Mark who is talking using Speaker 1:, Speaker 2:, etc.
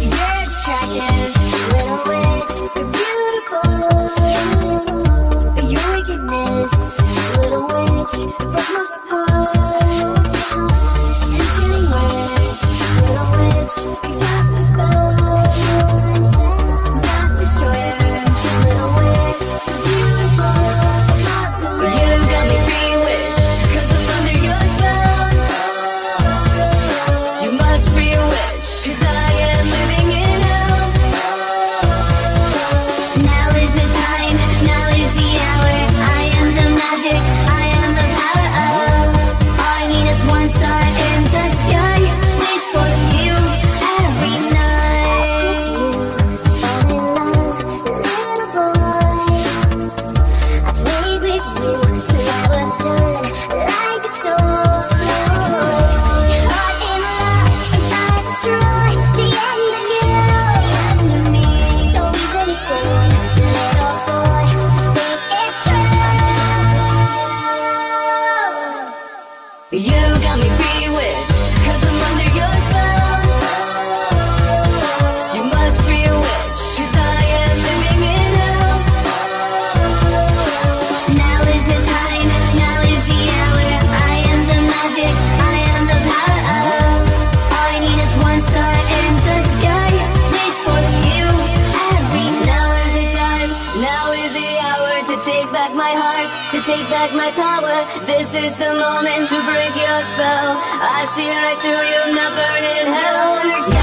Speaker 1: Get checking. Take back my heart, to take back my power. This is the moment to break your spell. See right through you, not burn in hell.